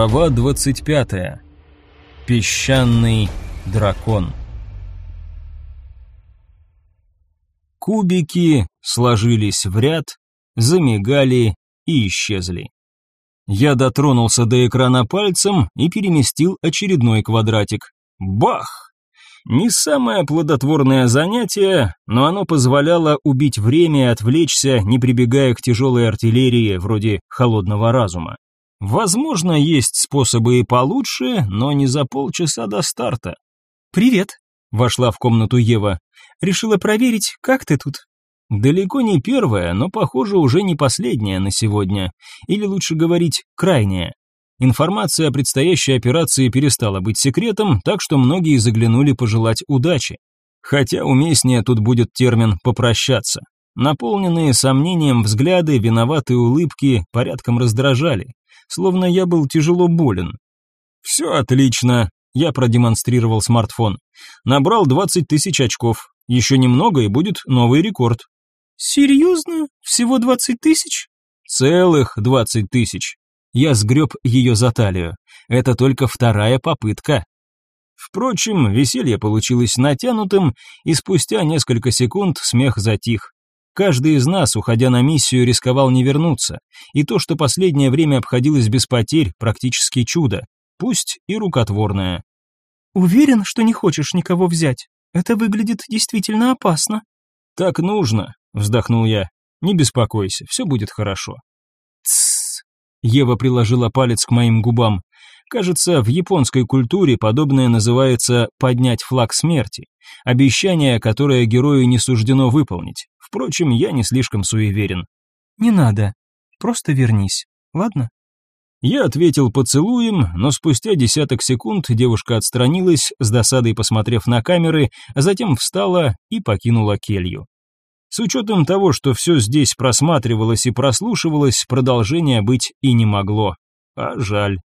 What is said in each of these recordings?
Глава 25. Песчаный дракон. Кубики сложились в ряд, замигали и исчезли. Я дотронулся до экрана пальцем и переместил очередной квадратик. Бах! Не самое плодотворное занятие, но оно позволяло убить время и отвлечься, не прибегая к тяжелой артиллерии вроде холодного разума. Возможно, есть способы и получше, но не за полчаса до старта. «Привет», — вошла в комнату Ева. «Решила проверить, как ты тут?» «Далеко не первая, но, похоже, уже не последняя на сегодня. Или лучше говорить, крайняя. Информация о предстоящей операции перестала быть секретом, так что многие заглянули пожелать удачи. Хотя уместнее тут будет термин «попрощаться». Наполненные сомнением взгляды, виноватые улыбки порядком раздражали словно я был тяжело болен. «Все отлично», – я продемонстрировал смартфон. «Набрал 20 тысяч очков. Еще немного, и будет новый рекорд». «Серьезно? Всего 20 тысяч?» «Целых 20 тысяч». Я сгреб ее за талию. Это только вторая попытка. Впрочем, веселье получилось натянутым, и спустя несколько секунд смех затих. Каждый из нас, уходя на миссию, рисковал не вернуться, и то, что последнее время обходилось без потерь, практически чудо, пусть и рукотворное. «Уверен, что не хочешь никого взять? Это выглядит действительно опасно». «Так нужно», — вздохнул я. «Не беспокойся, все будет хорошо». «Тссс», — Ева приложила палец к моим губам. Кажется, в японской культуре подобное называется «поднять флаг смерти», обещание, которое герою не суждено выполнить. Впрочем, я не слишком суеверен. «Не надо. Просто вернись. Ладно?» Я ответил поцелуем, но спустя десяток секунд девушка отстранилась, с досадой посмотрев на камеры, а затем встала и покинула келью. С учетом того, что все здесь просматривалось и прослушивалось, продолжение быть и не могло. А жаль.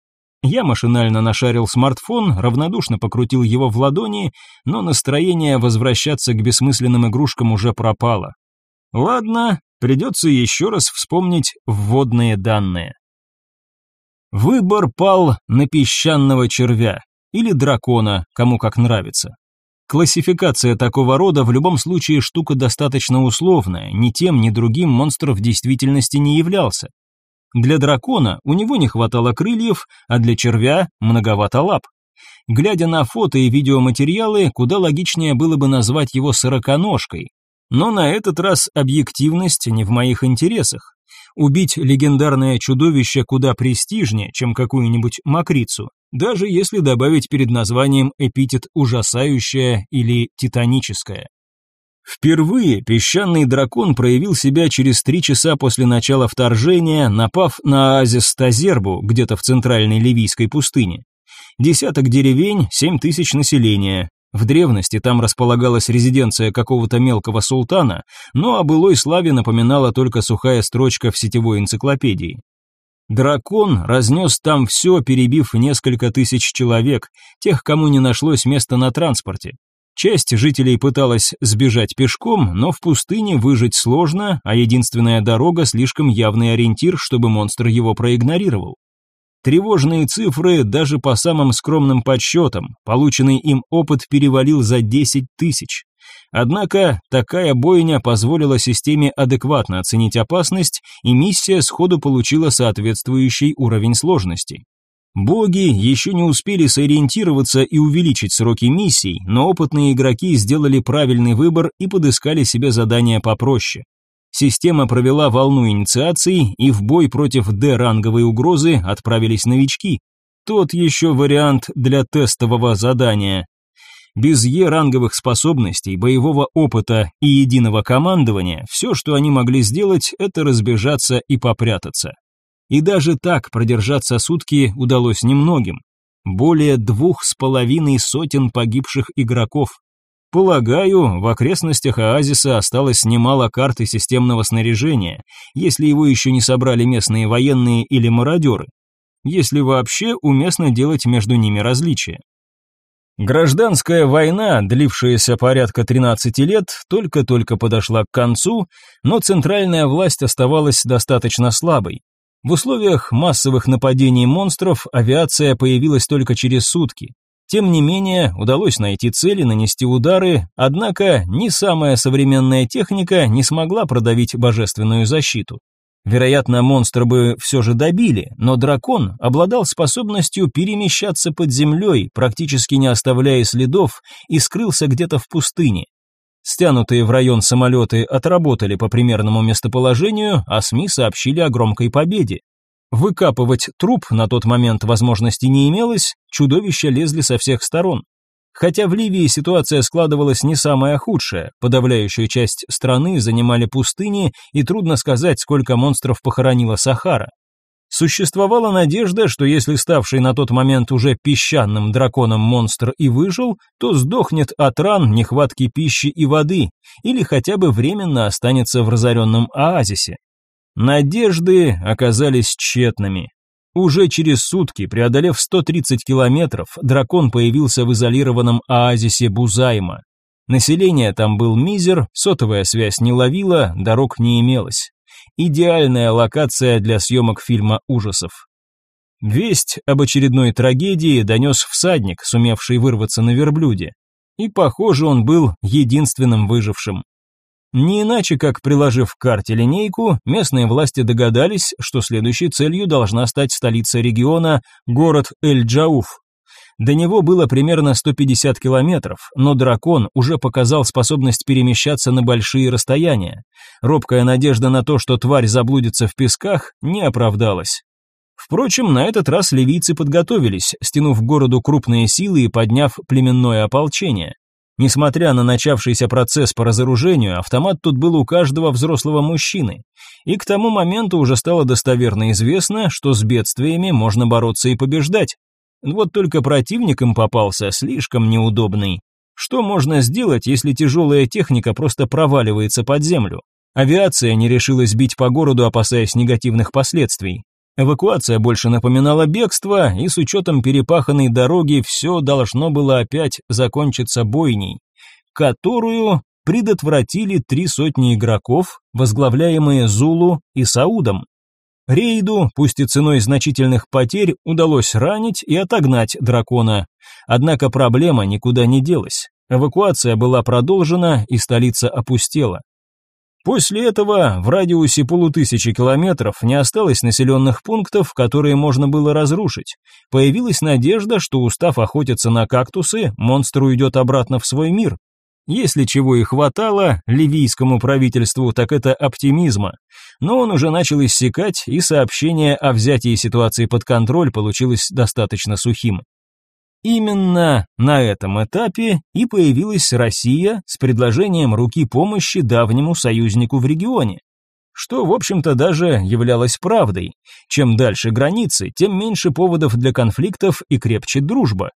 Я машинально нашарил смартфон, равнодушно покрутил его в ладони, но настроение возвращаться к бессмысленным игрушкам уже пропало. Ладно, придется еще раз вспомнить вводные данные. Выбор пал на песчаного червя или дракона, кому как нравится. Классификация такого рода в любом случае штука достаточно условная, ни тем, ни другим монстр в действительности не являлся. Для дракона у него не хватало крыльев, а для червя многовато лап. Глядя на фото и видеоматериалы, куда логичнее было бы назвать его сороконожкой, но на этот раз объективность не в моих интересах. Убить легендарное чудовище куда престижнее, чем какую-нибудь макрицу, даже если добавить перед названием эпитет «ужасающее» или «титаническое». Впервые песчаный дракон проявил себя через три часа после начала вторжения, напав на оазис Тазербу где-то в центральной ливийской пустыне. Десяток деревень, семь тысяч населения. В древности там располагалась резиденция какого-то мелкого султана, но о былой славе напоминала только сухая строчка в сетевой энциклопедии. Дракон разнес там все, перебив несколько тысяч человек, тех, кому не нашлось места на транспорте. Часть жителей пыталась сбежать пешком, но в пустыне выжить сложно, а единственная дорога слишком явный ориентир, чтобы монстр его проигнорировал. Тревожные цифры даже по самым скромным подсчетам, полученный им опыт перевалил за 10 тысяч. Однако такая бойня позволила системе адекватно оценить опасность, и миссия сходу получила соответствующий уровень сложности. Боги еще не успели сориентироваться и увеличить сроки миссий, но опытные игроки сделали правильный выбор и подыскали себе задания попроще. Система провела волну инициаций, и в бой против Д-ранговой угрозы отправились новички. Тот еще вариант для тестового задания. Без Е-ранговых способностей, боевого опыта и единого командования все, что они могли сделать, это разбежаться и попрятаться. И даже так продержаться сутки удалось немногим. Более двух с половиной сотен погибших игроков, Полагаю, в окрестностях оазиса осталось немало карты системного снаряжения, если его еще не собрали местные военные или мародеры, если вообще уместно делать между ними различия. Гражданская война, длившаяся порядка 13 лет, только-только подошла к концу, но центральная власть оставалась достаточно слабой. В условиях массовых нападений монстров авиация появилась только через сутки. Тем не менее, удалось найти цели, нанести удары, однако ни самая современная техника не смогла продавить божественную защиту. Вероятно, монстра бы все же добили, но дракон обладал способностью перемещаться под землей, практически не оставляя следов, и скрылся где-то в пустыне. Стянутые в район самолеты отработали по примерному местоположению, а СМИ сообщили о громкой победе. Выкапывать труп на тот момент возможности не имелось, чудовища лезли со всех сторон. Хотя в Ливии ситуация складывалась не самая худшая, подавляющую часть страны занимали пустыни, и трудно сказать, сколько монстров похоронила Сахара. Существовала надежда, что если ставший на тот момент уже песчаным драконом монстр и выжил, то сдохнет от ран, нехватки пищи и воды, или хотя бы временно останется в разоренном оазисе. Надежды оказались тщетными. Уже через сутки, преодолев 130 километров, дракон появился в изолированном оазисе Бузайма. Население там был мизер, сотовая связь не ловила, дорог не имелось. Идеальная локация для съемок фильма ужасов. Весть об очередной трагедии донес всадник, сумевший вырваться на верблюде. И, похоже, он был единственным выжившим. Не иначе, как приложив к карте линейку, местные власти догадались, что следующей целью должна стать столица региона, город Эль-Джауф. До него было примерно 150 километров, но дракон уже показал способность перемещаться на большие расстояния. Робкая надежда на то, что тварь заблудится в песках, не оправдалась. Впрочем, на этот раз ливийцы подготовились, стянув к городу крупные силы и подняв племенное ополчение. Несмотря на начавшийся процесс по разоружению, автомат тут был у каждого взрослого мужчины. И к тому моменту уже стало достоверно известно, что с бедствиями можно бороться и побеждать. Вот только противником попался слишком неудобный. Что можно сделать, если тяжелая техника просто проваливается под землю? Авиация не решилась бить по городу, опасаясь негативных последствий. Эвакуация больше напоминала бегство, и с учетом перепаханной дороги все должно было опять закончиться бойней, которую предотвратили три сотни игроков, возглавляемые Зулу и Саудом. Рейду, пусть и ценой значительных потерь, удалось ранить и отогнать дракона. Однако проблема никуда не делась. Эвакуация была продолжена, и столица опустела. После этого в радиусе полутысячи километров не осталось населенных пунктов, которые можно было разрушить. Появилась надежда, что устав охотиться на кактусы, монстр уйдет обратно в свой мир. Если чего и хватало ливийскому правительству, так это оптимизма. Но он уже начал иссякать, и сообщение о взятии ситуации под контроль получилось достаточно сухим. Именно на этом этапе и появилась Россия с предложением руки помощи давнему союзнику в регионе. Что, в общем-то, даже являлось правдой. Чем дальше границы, тем меньше поводов для конфликтов и крепче дружба.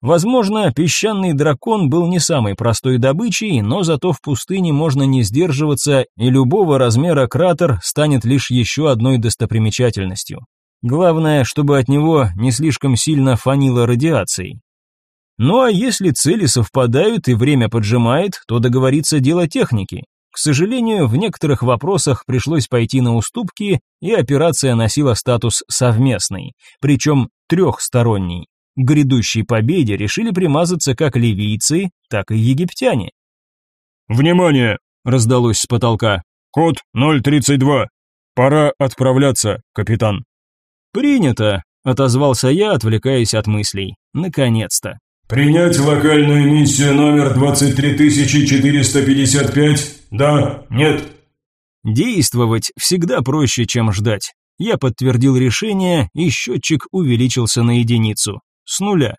Возможно, песчаный дракон был не самой простой добычей, но зато в пустыне можно не сдерживаться, и любого размера кратер станет лишь еще одной достопримечательностью. Главное, чтобы от него не слишком сильно фанило радиацией. Ну а если цели совпадают и время поджимает, то договориться дело техники. К сожалению, в некоторых вопросах пришлось пойти на уступки, и операция носила статус совместный, причем трехсторонний. К грядущей победе решили примазаться как ливийцы, так и египтяне. «Внимание!» – раздалось с потолка. «Код 032. Пора отправляться, капитан». «Принято», – отозвался я, отвлекаясь от мыслей. «Наконец-то». «Принять локальную миссию номер 23455? Да? Нет?» Действовать всегда проще, чем ждать. Я подтвердил решение, и счетчик увеличился на единицу. С нуля.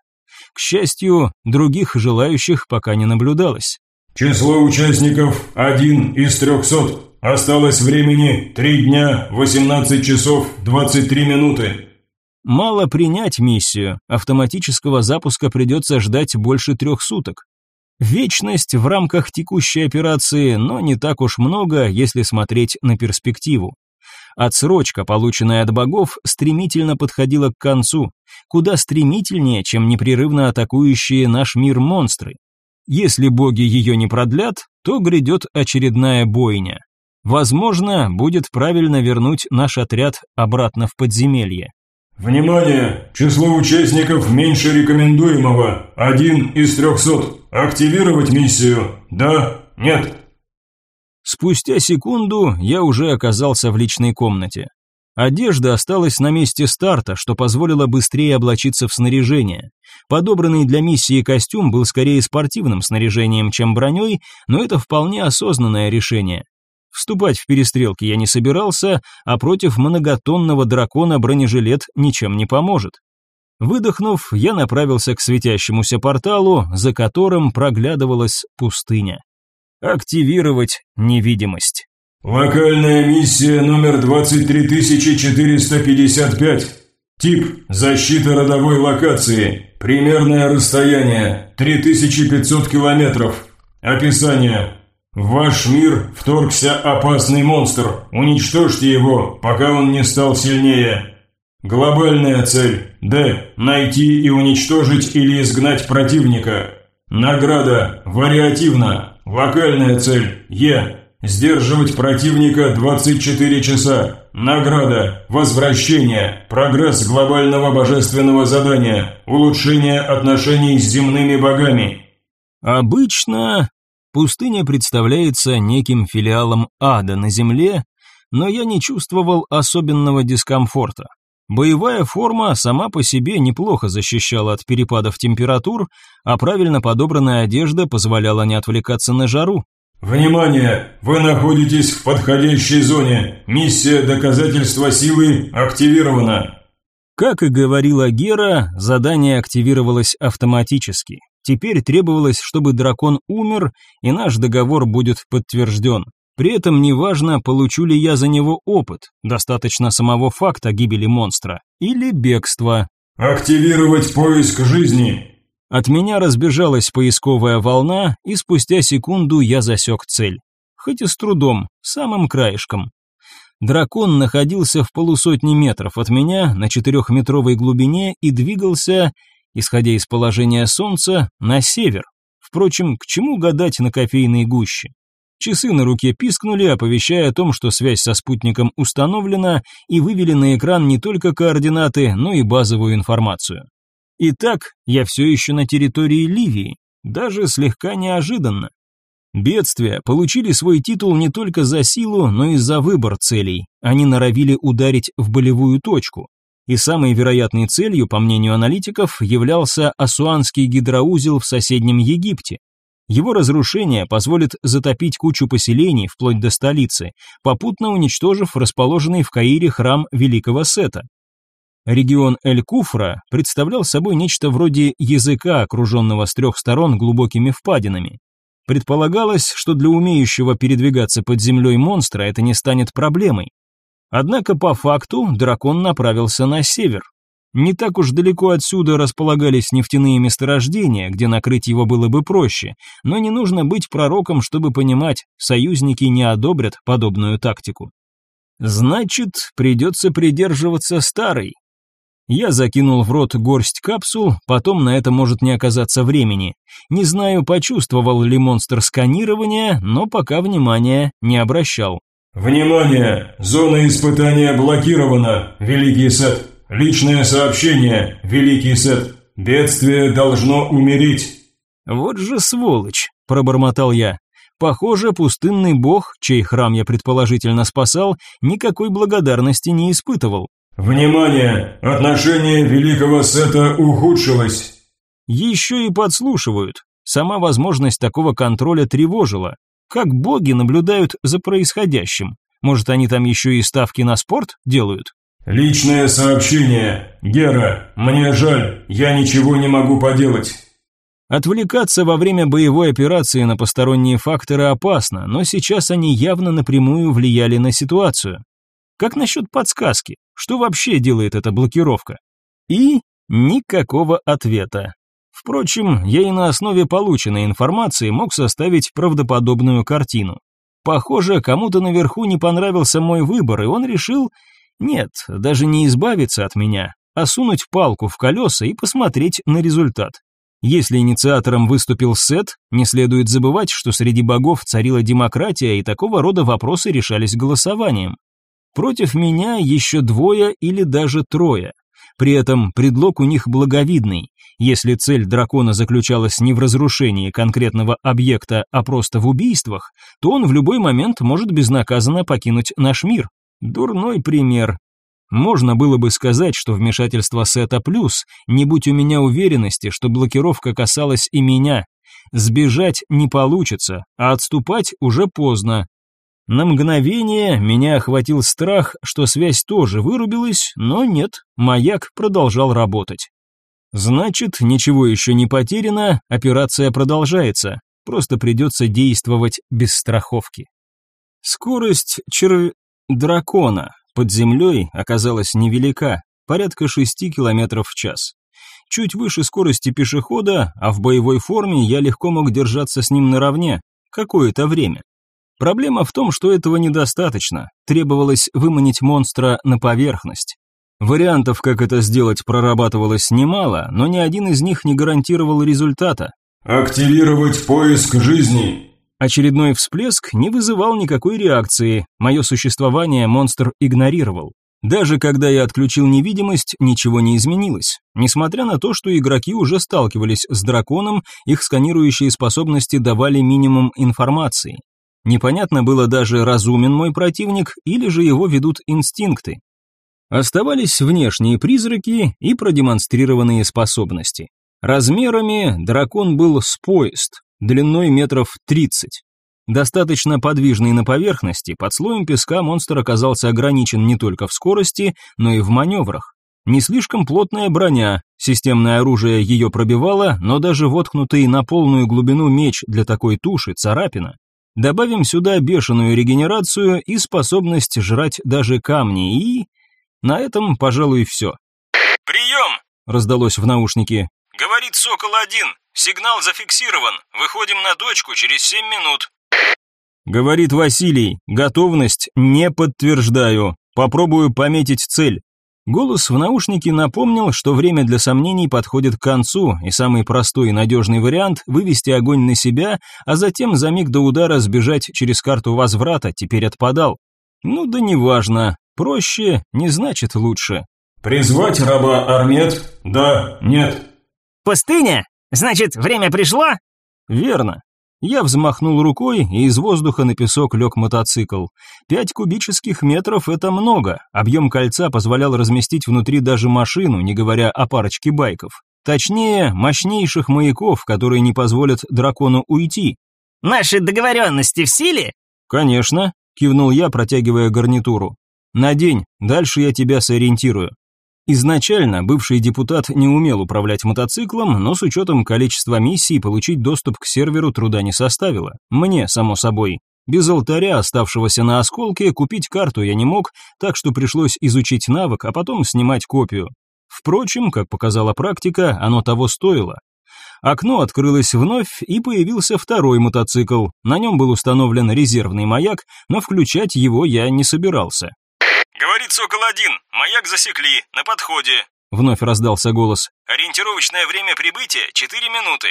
К счастью, других желающих пока не наблюдалось. «Число участников – один из трехсот». Осталось времени 3 дня, 18 часов, 23 минуты. Мало принять миссию, автоматического запуска придется ждать больше трех суток. Вечность в рамках текущей операции, но не так уж много, если смотреть на перспективу. Отсрочка, полученная от богов, стремительно подходила к концу, куда стремительнее, чем непрерывно атакующие наш мир монстры. Если боги ее не продлят, то грядет очередная бойня. Возможно, будет правильно вернуть наш отряд обратно в подземелье. Внимание! Число участников меньше рекомендуемого. Один из трехсот. Активировать миссию? Да? Нет? Спустя секунду я уже оказался в личной комнате. Одежда осталась на месте старта, что позволило быстрее облачиться в снаряжение. Подобранный для миссии костюм был скорее спортивным снаряжением, чем броней, но это вполне осознанное решение. Вступать в перестрелки я не собирался, а против многотонного дракона бронежилет ничем не поможет. Выдохнув, я направился к светящемуся порталу, за которым проглядывалась пустыня. Активировать невидимость. Локальная миссия номер 23455. Тип – защита родовой локации. Примерное расстояние – 3500 километров. Описание в ваш мир вторгся опасный монстр. Уничтожьте его, пока он не стал сильнее. Глобальная цель. Д. Найти и уничтожить или изгнать противника. Награда. Вариативно. Локальная цель. Е. Сдерживать противника 24 часа. Награда. Возвращение. Прогресс глобального божественного задания. Улучшение отношений с земными богами. Обычно Пустыня представляется неким филиалом ада на земле, но я не чувствовал особенного дискомфорта. Боевая форма сама по себе неплохо защищала от перепадов температур, а правильно подобранная одежда позволяла не отвлекаться на жару. «Внимание! Вы находитесь в подходящей зоне. Миссия доказательства силы активирована». Как и говорила Гера, задание активировалось автоматически. Теперь требовалось, чтобы дракон умер, и наш договор будет подтвержден. При этом неважно, получу ли я за него опыт, достаточно самого факта гибели монстра, или бегства. «Активировать поиск жизни!» От меня разбежалась поисковая волна, и спустя секунду я засек цель. Хоть и с трудом, самым краешком. Дракон находился в полусотни метров от меня на четырехметровой глубине и двигался исходя из положения солнца, на север. Впрочем, к чему гадать на кофейной гуще? Часы на руке пискнули, оповещая о том, что связь со спутником установлена, и вывели на экран не только координаты, но и базовую информацию. Итак, я все еще на территории Ливии, даже слегка неожиданно. Бедствия получили свой титул не только за силу, но и за выбор целей. Они норовили ударить в болевую точку и самой вероятной целью, по мнению аналитиков, являлся Асуанский гидроузел в соседнем Египте. Его разрушение позволит затопить кучу поселений вплоть до столицы, попутно уничтожив расположенный в Каире храм Великого Сета. Регион Эль-Куфра представлял собой нечто вроде языка, окруженного с трех сторон глубокими впадинами. Предполагалось, что для умеющего передвигаться под землей монстра это не станет проблемой, Однако по факту дракон направился на север. Не так уж далеко отсюда располагались нефтяные месторождения, где накрыть его было бы проще, но не нужно быть пророком, чтобы понимать, союзники не одобрят подобную тактику. Значит, придется придерживаться старой. Я закинул в рот горсть капсул, потом на это может не оказаться времени. Не знаю, почувствовал ли монстр сканирование, но пока внимания не обращал. «Внимание! Зона испытания блокирована, Великий Сет! Личное сообщение, Великий Сет! Бедствие должно умереть!» «Вот же сволочь!» – пробормотал я. «Похоже, пустынный бог, чей храм я предположительно спасал, никакой благодарности не испытывал». «Внимание! Отношение Великого Сета ухудшилось!» Еще и подслушивают. Сама возможность такого контроля тревожила. Как боги наблюдают за происходящим? Может, они там еще и ставки на спорт делают? «Личное сообщение. Гера, мне жаль, я ничего не могу поделать». Отвлекаться во время боевой операции на посторонние факторы опасно, но сейчас они явно напрямую влияли на ситуацию. Как насчет подсказки? Что вообще делает эта блокировка? И никакого ответа. Впрочем, я и на основе полученной информации мог составить правдоподобную картину. Похоже, кому-то наверху не понравился мой выбор, и он решил... Нет, даже не избавиться от меня, а сунуть палку в колеса и посмотреть на результат. Если инициатором выступил Сет, не следует забывать, что среди богов царила демократия, и такого рода вопросы решались голосованием. Против меня еще двое или даже трое. При этом предлог у них благовидный. Если цель дракона заключалась не в разрушении конкретного объекта, а просто в убийствах, то он в любой момент может безнаказанно покинуть наш мир. Дурной пример. Можно было бы сказать, что вмешательство Сета плюс, не будь у меня уверенности, что блокировка касалась и меня. Сбежать не получится, а отступать уже поздно. На мгновение меня охватил страх, что связь тоже вырубилась, но нет, маяк продолжал работать. Значит, ничего еще не потеряно, операция продолжается, просто придется действовать без страховки. Скорость черв... дракона под землей оказалась невелика, порядка 6 км в час. Чуть выше скорости пешехода, а в боевой форме я легко мог держаться с ним наравне, какое-то время. Проблема в том, что этого недостаточно, требовалось выманить монстра на поверхность. Вариантов, как это сделать, прорабатывалось немало, но ни один из них не гарантировал результата. «Активировать поиск жизни!» Очередной всплеск не вызывал никакой реакции, мое существование монстр игнорировал. Даже когда я отключил невидимость, ничего не изменилось. Несмотря на то, что игроки уже сталкивались с драконом, их сканирующие способности давали минимум информации. Непонятно было даже, разумен мой противник или же его ведут инстинкты. Оставались внешние призраки и продемонстрированные способности. Размерами дракон был с поезд, длиной метров 30. Достаточно подвижный на поверхности, под слоем песка монстр оказался ограничен не только в скорости, но и в маневрах. Не слишком плотная броня, системное оружие ее пробивало, но даже воткнутый на полную глубину меч для такой туши царапина. Добавим сюда бешеную регенерацию и способность жрать даже камни, и... На этом, пожалуй, все. «Прием!» – раздалось в наушнике. «Говорит Сокол-1, сигнал зафиксирован, выходим на дочку через семь минут». Говорит Василий, готовность не подтверждаю, попробую пометить цель. Голос в наушнике напомнил, что время для сомнений подходит к концу, и самый простой и надежный вариант – вывести огонь на себя, а затем за миг до удара сбежать через карту возврата, теперь отпадал. Ну да неважно, проще не значит лучше. «Призвать раба Армет? Да, нет». «Пустыня? Значит, время пришло?» «Верно». Я взмахнул рукой, и из воздуха на песок лег мотоцикл. Пять кубических метров – это много. Объем кольца позволял разместить внутри даже машину, не говоря о парочке байков. Точнее, мощнейших маяков, которые не позволят дракону уйти. «Наши договоренности в силе?» «Конечно», – кивнул я, протягивая гарнитуру. «Надень, дальше я тебя сориентирую». Изначально бывший депутат не умел управлять мотоциклом, но с учетом количества миссий получить доступ к серверу труда не составило. Мне, само собой. Без алтаря, оставшегося на осколке, купить карту я не мог, так что пришлось изучить навык, а потом снимать копию. Впрочем, как показала практика, оно того стоило. Окно открылось вновь, и появился второй мотоцикл. На нем был установлен резервный маяк, но включать его я не собирался. «Говорит Сокол-1, маяк засекли, на подходе». Вновь раздался голос. «Ориентировочное время прибытия — четыре минуты».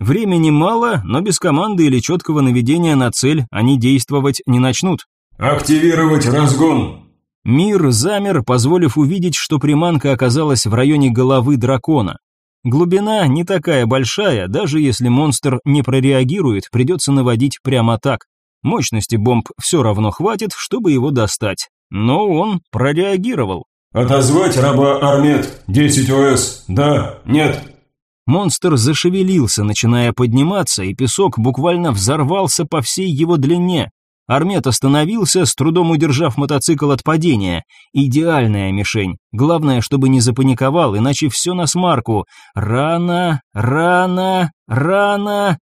Времени мало, но без команды или четкого наведения на цель они действовать не начнут. «Активировать разгон!» Мир замер, позволив увидеть, что приманка оказалась в районе головы дракона. Глубина не такая большая, даже если монстр не прореагирует, придется наводить прямо так. Мощности бомб все равно хватит, чтобы его достать. Но он прореагировал. «Отозвать раба Армет, 10 ОС, да, нет». Монстр зашевелился, начиная подниматься, и песок буквально взорвался по всей его длине. Армет остановился, с трудом удержав мотоцикл от падения. Идеальная мишень. Главное, чтобы не запаниковал, иначе все на смарку. Рано, рано, рано.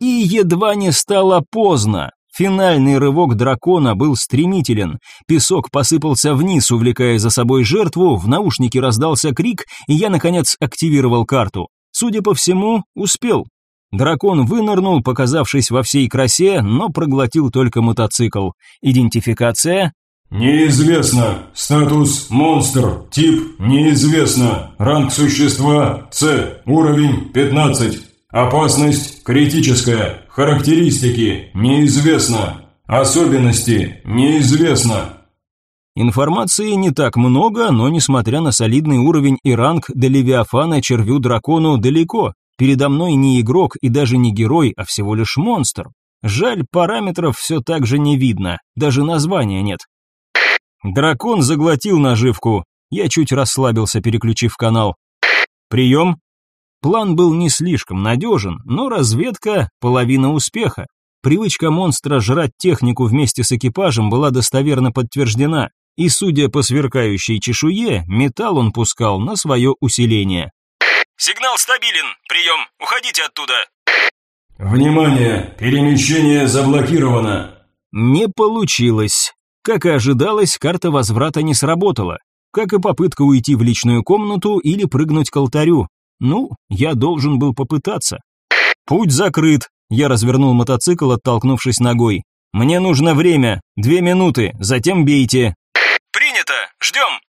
И едва не стало поздно. Финальный рывок дракона был стремителен. Песок посыпался вниз, увлекая за собой жертву, в наушнике раздался крик, и я, наконец, активировал карту. Судя по всему, успел. Дракон вынырнул, показавшись во всей красе, но проглотил только мотоцикл. Идентификация? Неизвестно. Статус монстр. Тип неизвестно. Ранг существа С. Уровень 15. Опасность критическая. Характеристики неизвестно. Особенности неизвестно. Информации не так много, но несмотря на солидный уровень и ранг до Левиафана червю-дракону далеко. Передо мной не игрок и даже не герой, а всего лишь монстр. Жаль, параметров все так же не видно, даже названия нет. Дракон заглотил наживку. Я чуть расслабился, переключив канал. Прием. План был не слишком надежен, но разведка – половина успеха. Привычка монстра жрать технику вместе с экипажем была достоверно подтверждена, и, судя по сверкающей чешуе, металл он пускал на свое усиление. «Сигнал стабилен! Прием! Уходите оттуда!» «Внимание! Перемещение заблокировано!» Не получилось. Как и ожидалось, карта возврата не сработала, как и попытка уйти в личную комнату или прыгнуть к алтарю. Ну, я должен был попытаться. Путь закрыт. Я развернул мотоцикл, оттолкнувшись ногой. Мне нужно время, две минуты, затем бейте. Принято, ждем.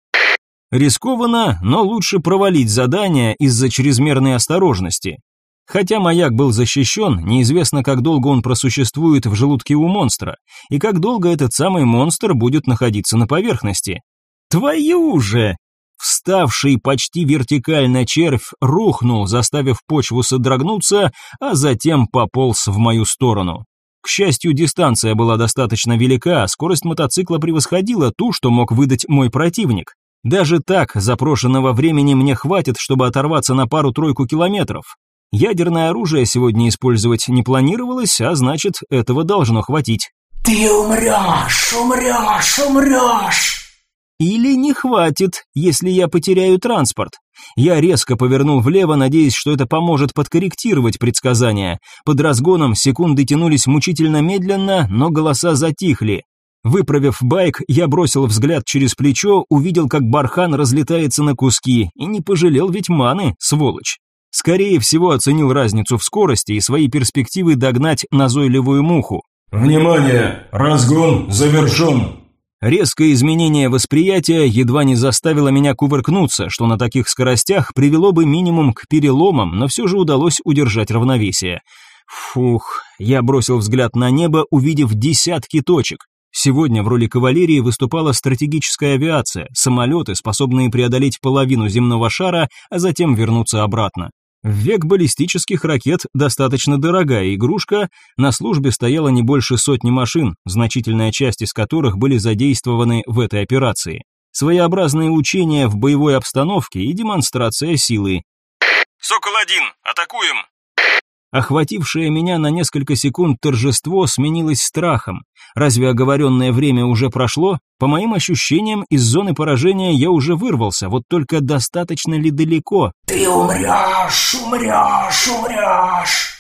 Рискованно, но лучше провалить задание из-за чрезмерной осторожности. Хотя маяк был защищен, неизвестно, как долго он просуществует в желудке у монстра, и как долго этот самый монстр будет находиться на поверхности. Твою же! Вставший почти вертикально червь рухнул, заставив почву содрогнуться, а затем пополз в мою сторону. К счастью, дистанция была достаточно велика, скорость мотоцикла превосходила ту, что мог выдать мой противник. Даже так запрошенного времени мне хватит, чтобы оторваться на пару-тройку километров. Ядерное оружие сегодня использовать не планировалось, а значит, этого должно хватить. «Ты умрешь, умрешь, умрешь!» Или не хватит, если я потеряю транспорт. Я резко повернул влево, надеясь, что это поможет подкорректировать предсказания. Под разгоном секунды тянулись мучительно медленно, но голоса затихли. Выправив байк, я бросил взгляд через плечо, увидел, как бархан разлетается на куски, и не пожалел ведь маны, сволочь. Скорее всего, оценил разницу в скорости и свои перспективы догнать назойливую муху. «Внимание! Разгон завершен!» Резкое изменение восприятия едва не заставило меня кувыркнуться, что на таких скоростях привело бы минимум к переломам, но все же удалось удержать равновесие. Фух, я бросил взгляд на небо, увидев десятки точек. Сегодня в роли кавалерии выступала стратегическая авиация, самолеты, способные преодолеть половину земного шара, а затем вернуться обратно. В век баллистических ракет достаточно дорогая игрушка, на службе стояло не больше сотни машин, значительная часть из которых были задействованы в этой операции. Своеобразные учения в боевой обстановке и демонстрация силы. «Сокол-1, атакуем!» Охватившее меня на несколько секунд торжество сменилось страхом. Разве оговоренное время уже прошло? По моим ощущениям, из зоны поражения я уже вырвался, вот только достаточно ли далеко? «Ты умрешь, умрешь, умрешь!»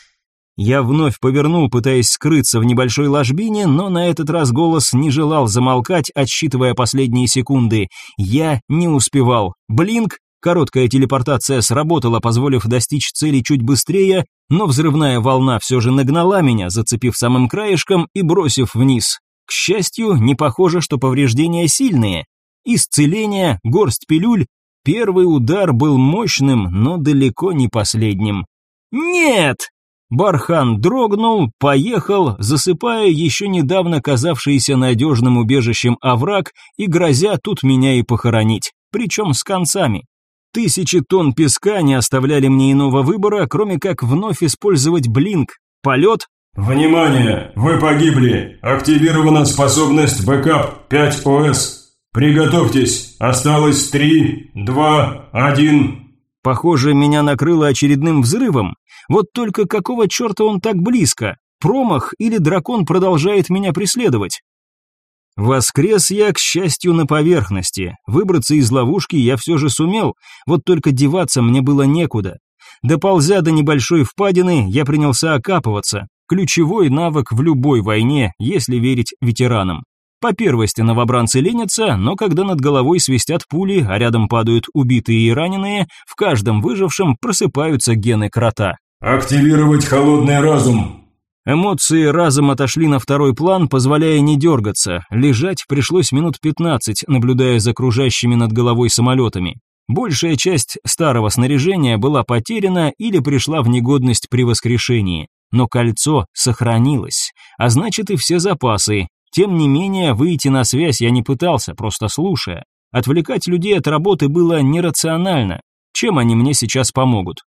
Я вновь повернул, пытаясь скрыться в небольшой ложбине, но на этот раз голос не желал замолкать, отсчитывая последние секунды. Я не успевал. Блинк, Короткая телепортация сработала, позволив достичь цели чуть быстрее, но взрывная волна все же нагнала меня, зацепив самым краешком и бросив вниз. К счастью, не похоже, что повреждения сильные. Исцеление, горсть пилюль. Первый удар был мощным, но далеко не последним. «Нет!» Бархан дрогнул, поехал, засыпая еще недавно казавшийся надежным убежищем овраг и грозя тут меня и похоронить, причем с концами. Тысячи тонн песка не оставляли мне иного выбора, кроме как вновь использовать blink. Полет... «Внимание! Вы погибли! Активирована способность бэкап 5ОС. Приготовьтесь! Осталось 3, 2, 1...» Похоже, меня накрыло очередным взрывом. Вот только какого черта он так близко? Промах или дракон продолжает меня преследовать? Воскрес я, к счастью, на поверхности. Выбраться из ловушки я все же сумел, вот только деваться мне было некуда. Доползя до небольшой впадины, я принялся окапываться. Ключевой навык в любой войне, если верить ветеранам. По первости новобранцы ленятся, но когда над головой свистят пули, а рядом падают убитые и раненые, в каждом выжившем просыпаются гены крота. «Активировать холодный разум», Эмоции разом отошли на второй план, позволяя не дергаться. Лежать пришлось минут 15, наблюдая за кружащими над головой самолетами. Большая часть старого снаряжения была потеряна или пришла в негодность при воскрешении. Но кольцо сохранилось, а значит и все запасы. Тем не менее, выйти на связь я не пытался, просто слушая. Отвлекать людей от работы было нерационально. Чем они мне сейчас помогут?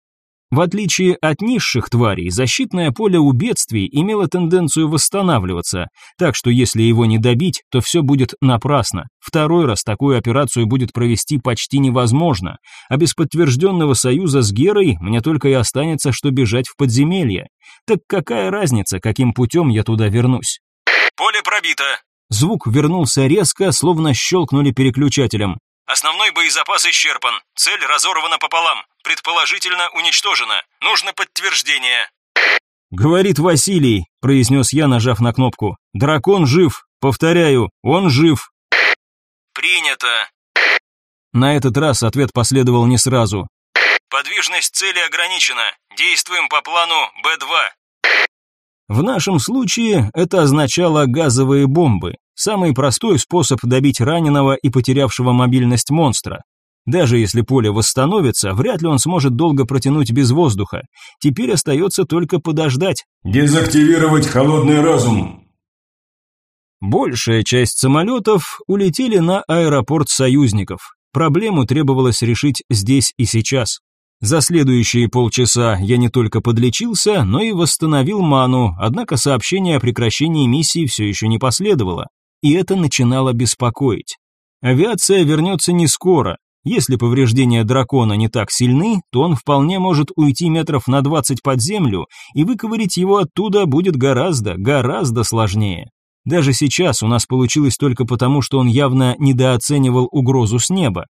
В отличие от низших тварей, защитное поле у бедствий имело тенденцию восстанавливаться, так что если его не добить, то все будет напрасно. Второй раз такую операцию будет провести почти невозможно, а без подтвержденного союза с Герой мне только и останется, что бежать в подземелье. Так какая разница, каким путем я туда вернусь? Поле пробито. Звук вернулся резко, словно щелкнули переключателем. Основной боезапас исчерпан, цель разорвана пополам, предположительно уничтожена. Нужно подтверждение». «Говорит Василий», – произнес я, нажав на кнопку. «Дракон жив. Повторяю, он жив». «Принято». На этот раз ответ последовал не сразу. «Подвижность цели ограничена. Действуем по плану Б-2». В нашем случае это означало газовые бомбы, самый простой способ добить раненого и потерявшего мобильность монстра. Даже если поле восстановится, вряд ли он сможет долго протянуть без воздуха. Теперь остается только подождать. Дезактивировать холодный разум. Большая часть самолетов улетели на аэропорт союзников. Проблему требовалось решить здесь и сейчас. За следующие полчаса я не только подлечился, но и восстановил ману, однако сообщение о прекращении миссии все еще не последовало, и это начинало беспокоить. Авиация вернется не скоро, если повреждения дракона не так сильны, то он вполне может уйти метров на 20 под землю, и выковырить его оттуда будет гораздо, гораздо сложнее. Даже сейчас у нас получилось только потому, что он явно недооценивал угрозу с неба.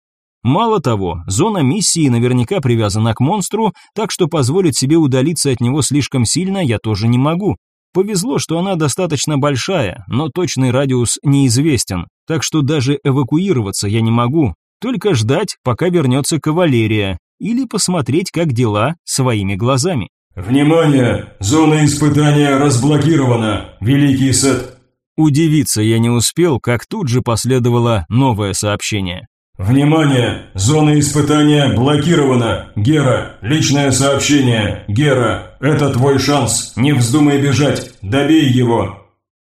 Мало того, зона миссии наверняка привязана к монстру, так что позволить себе удалиться от него слишком сильно я тоже не могу. Повезло, что она достаточно большая, но точный радиус неизвестен, так что даже эвакуироваться я не могу, только ждать, пока вернется кавалерия, или посмотреть, как дела, своими глазами. «Внимание! Зона испытания разблокирована, Великий Сет!» Удивиться я не успел, как тут же последовало новое сообщение. «Внимание! Зона испытания блокирована! Гера, личное сообщение! Гера, это твой шанс! Не вздумай бежать! Добей его!»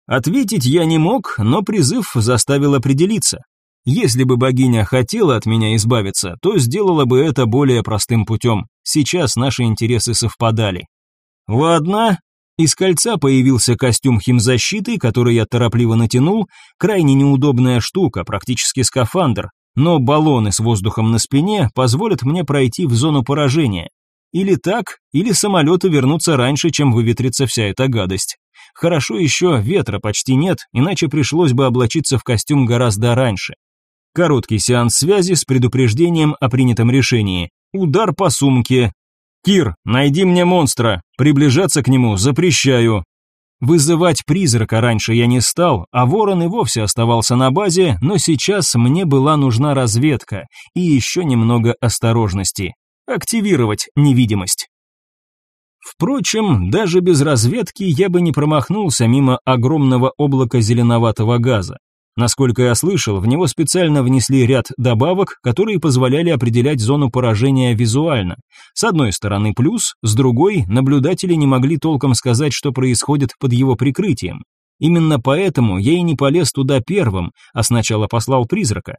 Ответить я не мог, но призыв заставил определиться. Если бы богиня хотела от меня избавиться, то сделала бы это более простым путем. Сейчас наши интересы совпадали. Ладно. Из кольца появился костюм химзащиты, который я торопливо натянул. Крайне неудобная штука, практически скафандр. Но баллоны с воздухом на спине позволят мне пройти в зону поражения. Или так, или самолеты вернутся раньше, чем выветрится вся эта гадость. Хорошо еще ветра почти нет, иначе пришлось бы облачиться в костюм гораздо раньше. Короткий сеанс связи с предупреждением о принятом решении. Удар по сумке. «Кир, найди мне монстра. Приближаться к нему запрещаю». Вызывать призрака раньше я не стал, а ворон и вовсе оставался на базе, но сейчас мне была нужна разведка и еще немного осторожности. Активировать невидимость. Впрочем, даже без разведки я бы не промахнулся мимо огромного облака зеленоватого газа. Насколько я слышал, в него специально внесли ряд добавок, которые позволяли определять зону поражения визуально. С одной стороны плюс, с другой наблюдатели не могли толком сказать, что происходит под его прикрытием. Именно поэтому я и не полез туда первым, а сначала послал призрака.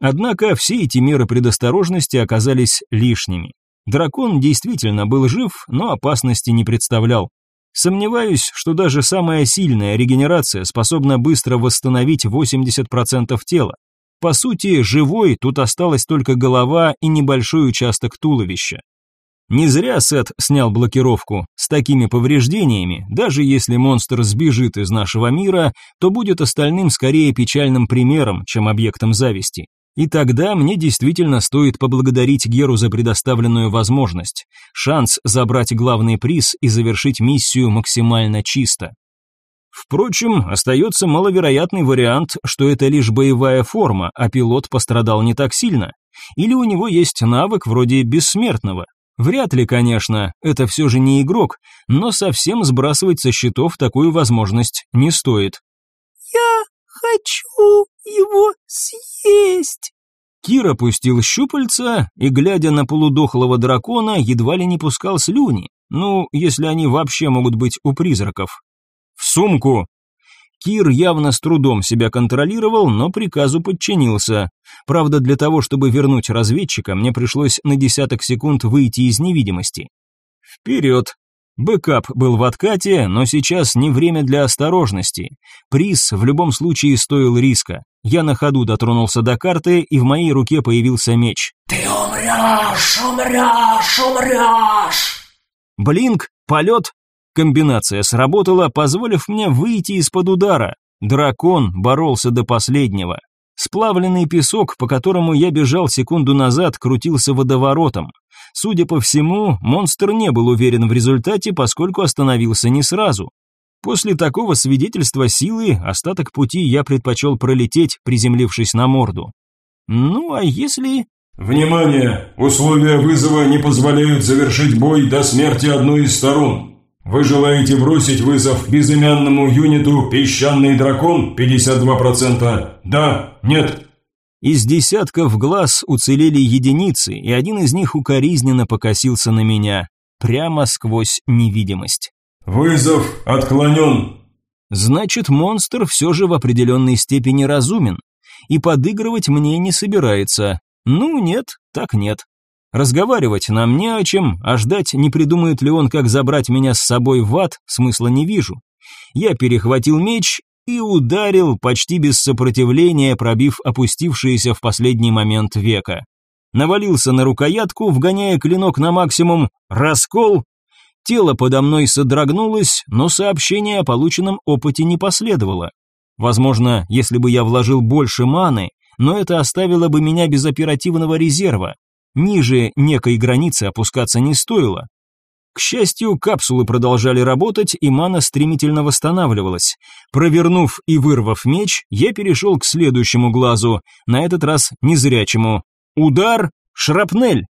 Однако все эти меры предосторожности оказались лишними. Дракон действительно был жив, но опасности не представлял. Сомневаюсь, что даже самая сильная регенерация способна быстро восстановить 80% тела. По сути, живой тут осталась только голова и небольшой участок туловища. Не зря Сет снял блокировку. С такими повреждениями, даже если монстр сбежит из нашего мира, то будет остальным скорее печальным примером, чем объектом зависти. И тогда мне действительно стоит поблагодарить Геру за предоставленную возможность, шанс забрать главный приз и завершить миссию максимально чисто. Впрочем, остается маловероятный вариант, что это лишь боевая форма, а пилот пострадал не так сильно. Или у него есть навык вроде бессмертного. Вряд ли, конечно, это все же не игрок, но совсем сбрасывать со счетов такую возможность не стоит. «Я хочу его съесть!» Кир опустил щупальца и, глядя на полудохлого дракона, едва ли не пускал слюни. Ну, если они вообще могут быть у призраков. «В сумку!» Кир явно с трудом себя контролировал, но приказу подчинился. Правда, для того, чтобы вернуть разведчика, мне пришлось на десяток секунд выйти из невидимости. «Вперед!» Бэкап был в откате, но сейчас не время для осторожности. Приз в любом случае стоил риска. Я на ходу дотронулся до карты, и в моей руке появился меч. «Ты умрешь, умрешь, умрешь!» Blink, полет. Комбинация сработала, позволив мне выйти из-под удара. Дракон боролся до последнего. Сплавленный песок, по которому я бежал секунду назад, крутился водоворотом. Судя по всему, монстр не был уверен в результате, поскольку остановился не сразу. После такого свидетельства силы остаток пути я предпочел пролететь, приземлившись на морду. Ну а если... Внимание! Условия вызова не позволяют завершить бой до смерти одной из сторон. Вы желаете бросить вызов безымянному юниту «Песчаный дракон» 52%? Да? Нет? Из десятков глаз уцелели единицы, и один из них укоризненно покосился на меня, прямо сквозь невидимость. «Вызов отклонен!» Значит, монстр все же в определенной степени разумен, и подыгрывать мне не собирается. Ну нет, так нет. Разговаривать нам не о чем, а ждать, не придумает ли он, как забрать меня с собой в ад, смысла не вижу. Я перехватил меч и ударил почти без сопротивления, пробив опустившееся в последний момент века. Навалился на рукоятку, вгоняя клинок на максимум, раскол. Тело подо мной содрогнулось, но сообщение о полученном опыте не последовало. Возможно, если бы я вложил больше маны, но это оставило бы меня без оперативного резерва. Ниже некой границы опускаться не стоило, к счастью, капсулы продолжали работать, и мана стремительно восстанавливалась. Провернув и вырвав меч, я перешел к следующему глазу, на этот раз незрячему. Удар, шрапнель.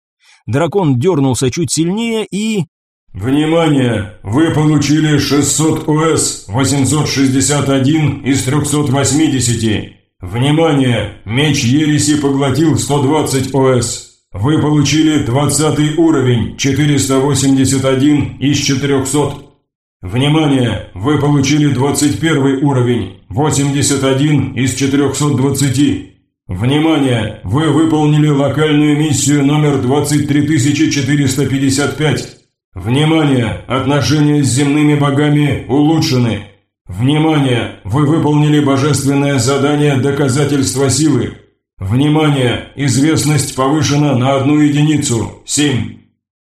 Дракон дернулся чуть сильнее и... Внимание! Вы получили 600 ОС 861 из 380. Внимание! Меч Ереси поглотил 120 ОС. Вы получили 20 уровень 481 из 400. Внимание! Вы получили 21 уровень 81 из 420. Внимание! Вы выполнили локальную миссию номер 23455. Внимание! Отношения с земными богами улучшены. Внимание! Вы выполнили божественное задание доказательства силы». Внимание! Известность повышена на одну единицу. Семь.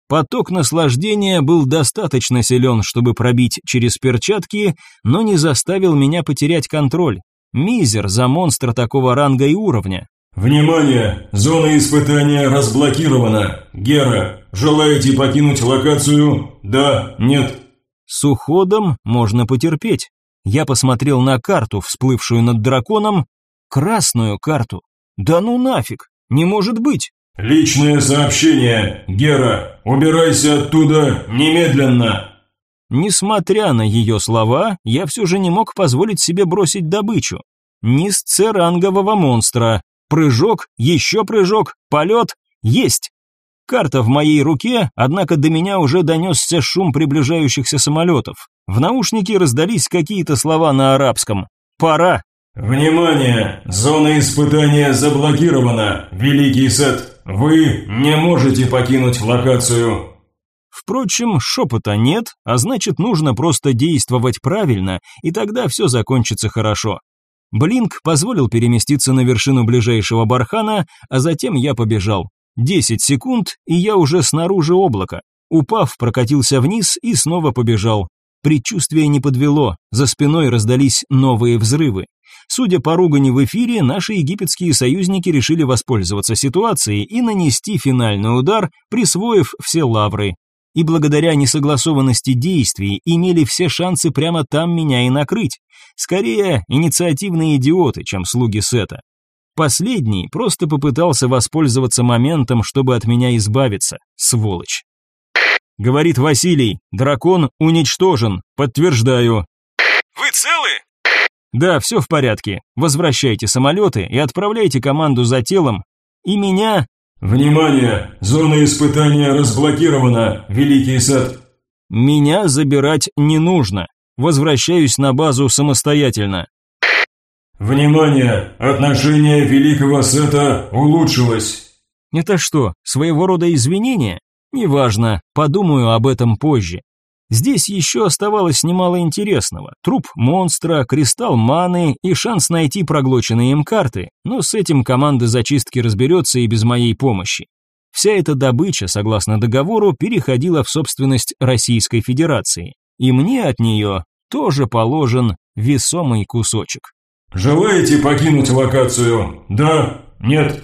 Поток наслаждения был достаточно силен, чтобы пробить через перчатки, но не заставил меня потерять контроль. Мизер за монстра такого ранга и уровня. Внимание! Зона испытания разблокирована. Гера, желаете покинуть локацию? Да, нет. С уходом можно потерпеть. Я посмотрел на карту, всплывшую над драконом, красную карту. Да ну нафиг, не может быть. Личное сообщение, Гера, убирайся оттуда немедленно. Несмотря на ее слова, я все же не мог позволить себе бросить добычу. Низцерангового монстра. Прыжок, еще прыжок, полет, есть. Карта в моей руке, однако до меня уже донесся шум приближающихся самолетов. В наушнике раздались какие-то слова на арабском. «Пора!» «Внимание! Зона испытания заблокирована! Великий Сет, вы не можете покинуть локацию!» Впрочем, шепота нет, а значит нужно просто действовать правильно, и тогда все закончится хорошо. Блинк позволил переместиться на вершину ближайшего бархана, а затем я побежал. Десять секунд, и я уже снаружи облака. Упав, прокатился вниз и снова побежал. Предчувствие не подвело, за спиной раздались новые взрывы. Судя по ругани в эфире, наши египетские союзники решили воспользоваться ситуацией и нанести финальный удар, присвоив все лавры. И благодаря несогласованности действий имели все шансы прямо там меня и накрыть. Скорее, инициативные идиоты, чем слуги Сета. Последний просто попытался воспользоваться моментом, чтобы от меня избавиться, сволочь. Говорит Василий, дракон уничтожен, подтверждаю. Вы целы? Да, все в порядке. Возвращайте самолеты и отправляйте команду за телом. И меня... Внимание! Зона испытания разблокирована, Великий Сет. Меня забирать не нужно. Возвращаюсь на базу самостоятельно. Внимание! Отношение Великого Сета улучшилось. Это что, своего рода извинения? Неважно, подумаю об этом позже. Здесь еще оставалось немало интересного. Труп монстра, кристалл маны и шанс найти проглоченные им карты, но с этим команда зачистки разберется и без моей помощи. Вся эта добыча, согласно договору, переходила в собственность Российской Федерации, и мне от нее тоже положен весомый кусочек. «Желаете покинуть локацию? Да? Нет?»